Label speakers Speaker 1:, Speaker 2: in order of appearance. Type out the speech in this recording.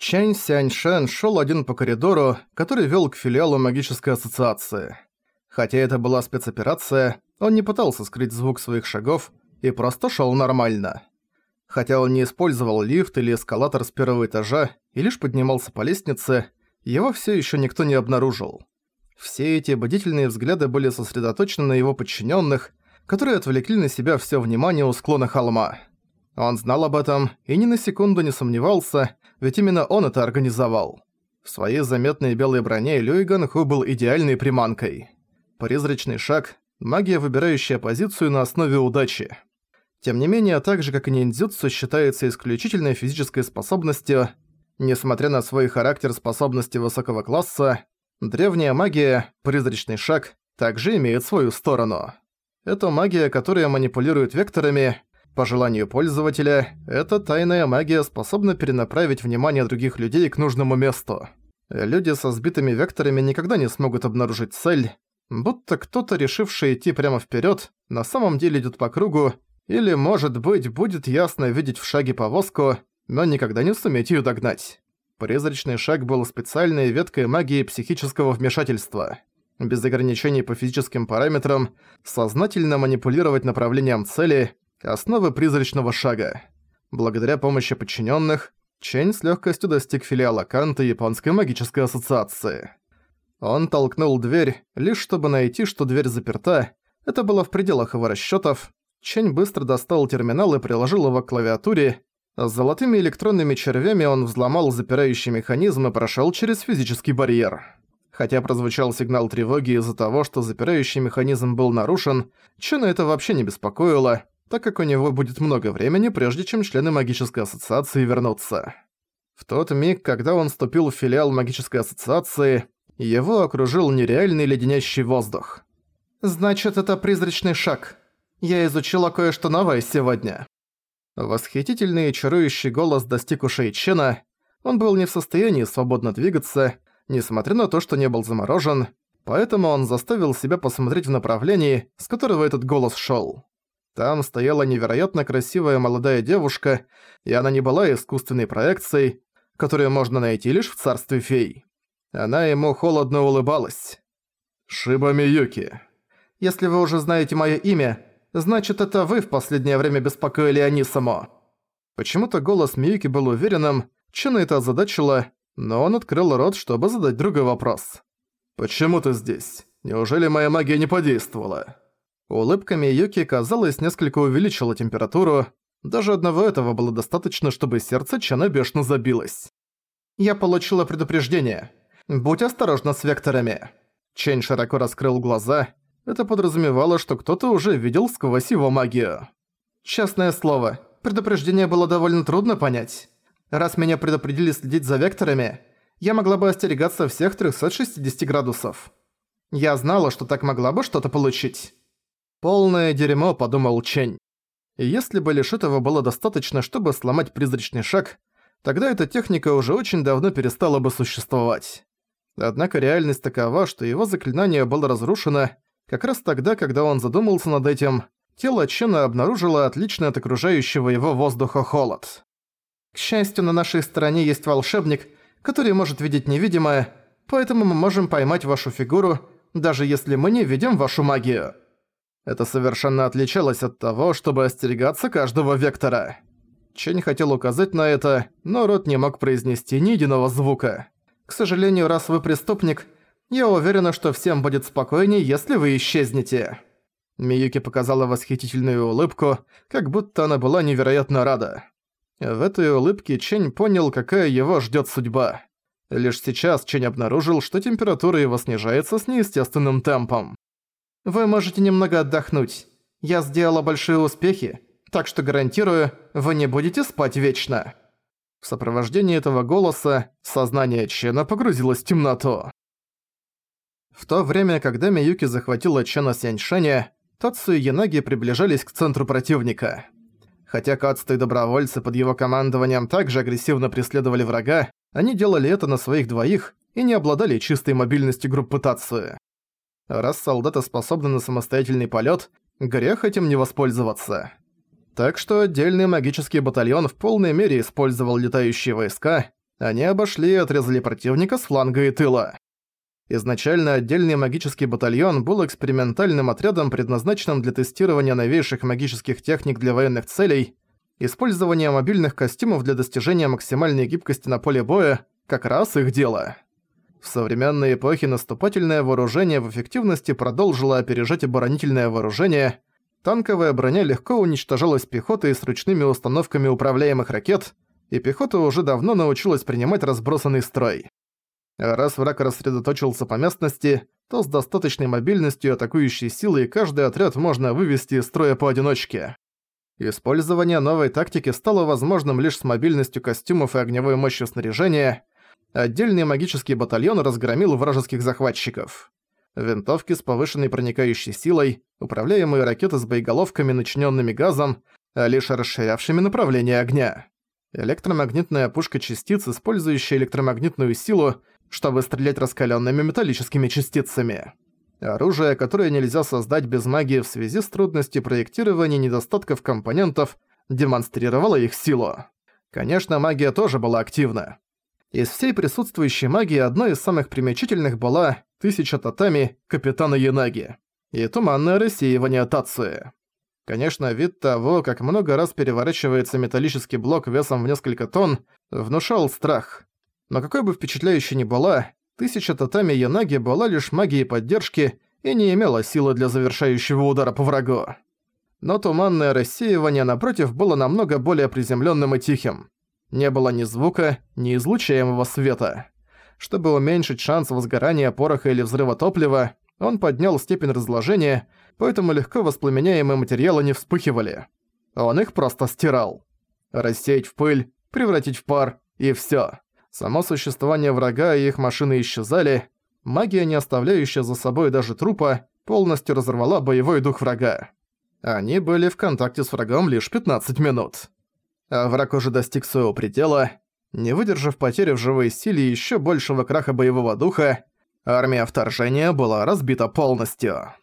Speaker 1: Чэнь Сяньшэн шел один по коридору, который вел к филиалу магической ассоциации. Хотя это была спецоперация, он не пытался скрыть звук своих шагов и просто шел нормально. Хотя он не использовал лифт или эскалатор с первого этажа и лишь поднимался по лестнице, его все еще никто не обнаружил. Все эти бдительные взгляды были сосредоточены на его подчиненных, которые отвлекли на себя все внимание у склона холма. Он знал об этом и ни на секунду не сомневался, ведь именно он это организовал. В своей заметной белой броне Люиган Ху был идеальной приманкой. Призрачный шаг – магия, выбирающая позицию на основе удачи. Тем не менее, так же как и ниндзюцу считается исключительной физической способностью, несмотря на свой характер способности высокого класса, древняя магия, призрачный шаг, также имеет свою сторону. Это магия, которая манипулирует векторами, по желанию пользователя, эта тайная магия способна перенаправить внимание других людей к нужному месту. Люди со сбитыми векторами никогда не смогут обнаружить цель, будто кто-то, решивший идти прямо вперед, на самом деле идет по кругу, или, может быть, будет ясно видеть в шаге повозку, но никогда не суметь ее догнать. Призрачный шаг был специальной веткой магии психического вмешательства. Без ограничений по физическим параметрам, сознательно манипулировать направлением цели основы призрачного шага. Благодаря помощи подчиненных, Чэнь с легкостью достиг филиала Канта Японской магической ассоциации. Он толкнул дверь, лишь чтобы найти, что дверь заперта. Это было в пределах его расчетов. Чэнь быстро достал терминал и приложил его к клавиатуре. С золотыми электронными червями он взломал запирающий механизм и прошел через физический барьер. Хотя прозвучал сигнал тревоги из-за того, что запирающий механизм был нарушен, Чена это вообще не беспокоило, так как у него будет много времени, прежде чем члены магической ассоциации вернутся. В тот миг, когда он вступил в филиал магической ассоциации, его окружил нереальный леденящий воздух. «Значит, это призрачный шаг. Я изучила кое-что новое сегодня». Восхитительный и чарующий голос достиг ушей Чена. Он был не в состоянии свободно двигаться, несмотря на то, что не был заморожен, поэтому он заставил себя посмотреть в направлении, с которого этот голос шёл. Там стояла невероятно красивая молодая девушка, и она не была искусственной проекцией, которую можно найти лишь в царстве фей. Она ему холодно улыбалась. «Шиба Миюки. Если вы уже знаете моё имя, значит, это вы в последнее время беспокоили Анисамо». Почему-то голос Миюки был уверенным, Чена это озадачило, но он открыл рот, чтобы задать другой вопрос. «Почему ты здесь? Неужели моя магия не подействовала?» Улыбка Миюки, казалось, несколько увеличила температуру. Даже одного этого было достаточно, чтобы сердце Чана бешено забилось. «Я получила предупреждение. Будь осторожна с векторами». Чэнь широко раскрыл глаза. Это подразумевало, что кто-то уже видел сквозь его магию. Честное слово, предупреждение было довольно трудно понять. Раз меня предупредили следить за векторами, я могла бы остерегаться всех 360 градусов. Я знала, что так могла бы что-то получить. «Полное дерьмо», — подумал Чень. И если бы лишь этого было достаточно, чтобы сломать призрачный шаг, тогда эта техника уже очень давно перестала бы существовать. Однако реальность такова, что его заклинание было разрушено как раз тогда, когда он задумался над этим, тело Чена обнаружило отличный от окружающего его воздуха холод. К счастью, на нашей стороне есть волшебник, который может видеть невидимое, поэтому мы можем поймать вашу фигуру, даже если мы не видим вашу магию. Это совершенно отличалось от того, чтобы остерегаться каждого вектора. Чень хотел указать на это, но рот не мог произнести ни единого звука. К сожалению, раз вы преступник, я уверена, что всем будет спокойнее, если вы исчезнете. Миюки показала восхитительную улыбку, как будто она была невероятно рада. В этой улыбке Чень понял, какая его ждёт судьба. Лишь сейчас Чень обнаружил, что температура его снижается с неестественным темпом. Вы можете немного отдохнуть. Я сделала большие успехи, так что гарантирую, вы не будете спать вечно». В сопровождении этого голоса сознание Чена погрузилось в темноту. В то время, когда Миюки захватила Чена Сяньшаня, Тацу и Янаги приближались к центру противника. Хотя Кацты и добровольцы под его командованием также агрессивно преследовали врага, они делали это на своих двоих и не обладали чистой мобильностью группы Тацу. Раз солдаты способны на самостоятельный полет, грех этим не воспользоваться. Так что отдельный магический батальон в полной мере использовал летающие войска, Они обошли и отрезали противника с фланга и тыла. Изначально отдельный магический батальон был экспериментальным отрядом, предназначенным для тестирования новейших магических техник для военных целей, использование мобильных костюмов для достижения максимальной гибкости на поле боя – как раз их дело. В современной эпохе наступательное вооружение в эффективности продолжило опережать оборонительное вооружение, танковая броня легко уничтожалась пехотой с ручными установками управляемых ракет, и пехота уже давно научилась принимать разбросанный строй. Раз враг рассредоточился по местности, то с достаточной мобильностью атакующей силой каждый отряд можно вывести из строя поодиночке. Использование новой тактики стало возможным лишь с мобильностью костюмов и огневой мощью снаряжения. Отдельный магический батальон разгромил вражеских захватчиков. Винтовки с повышенной проникающей силой, управляемые ракеты с боеголовками, начиненными газом, а лишь расширявшими направление огня. Электромагнитная пушка частиц, использующая электромагнитную силу, чтобы стрелять раскалёнными металлическими частицами. Оружие, которое нельзя создать без магии в связи с трудностью проектирования недостатков компонентов, демонстрировало их силу. Конечно, магия тоже была активна. Из всей присутствующей магии одной из самых примечательных была «Тысяча татами» капитана Янаги и туманное рассеивание Тацуи. Конечно, вид того, как много раз переворачивается металлический блок весом в несколько тонн, внушал страх. Но какой бы впечатляющей ни была, тысяча татами Янаги была лишь магией поддержки и не имела силы для завершающего удара по врагу. Но туманное рассеивание, напротив, было намного более приземленным и тихим. Не было ни звука, ни излучаемого света. Чтобы уменьшить шанс возгорания пороха или взрыва топлива, он поднял степень разложения, поэтому легко воспламеняемые материалы не вспыхивали. Он их просто стирал. Рассеять в пыль, превратить в пар, и всё. Само существование врага и их машины исчезали, магия, не оставляющая за собой даже трупа, полностью разорвала боевой дух врага. Они были в контакте с врагом лишь 15 минут. А враг уже достиг своего предела. Не выдержав потери в живой силе и ещё большего краха боевого духа, армия вторжения была разбита полностью.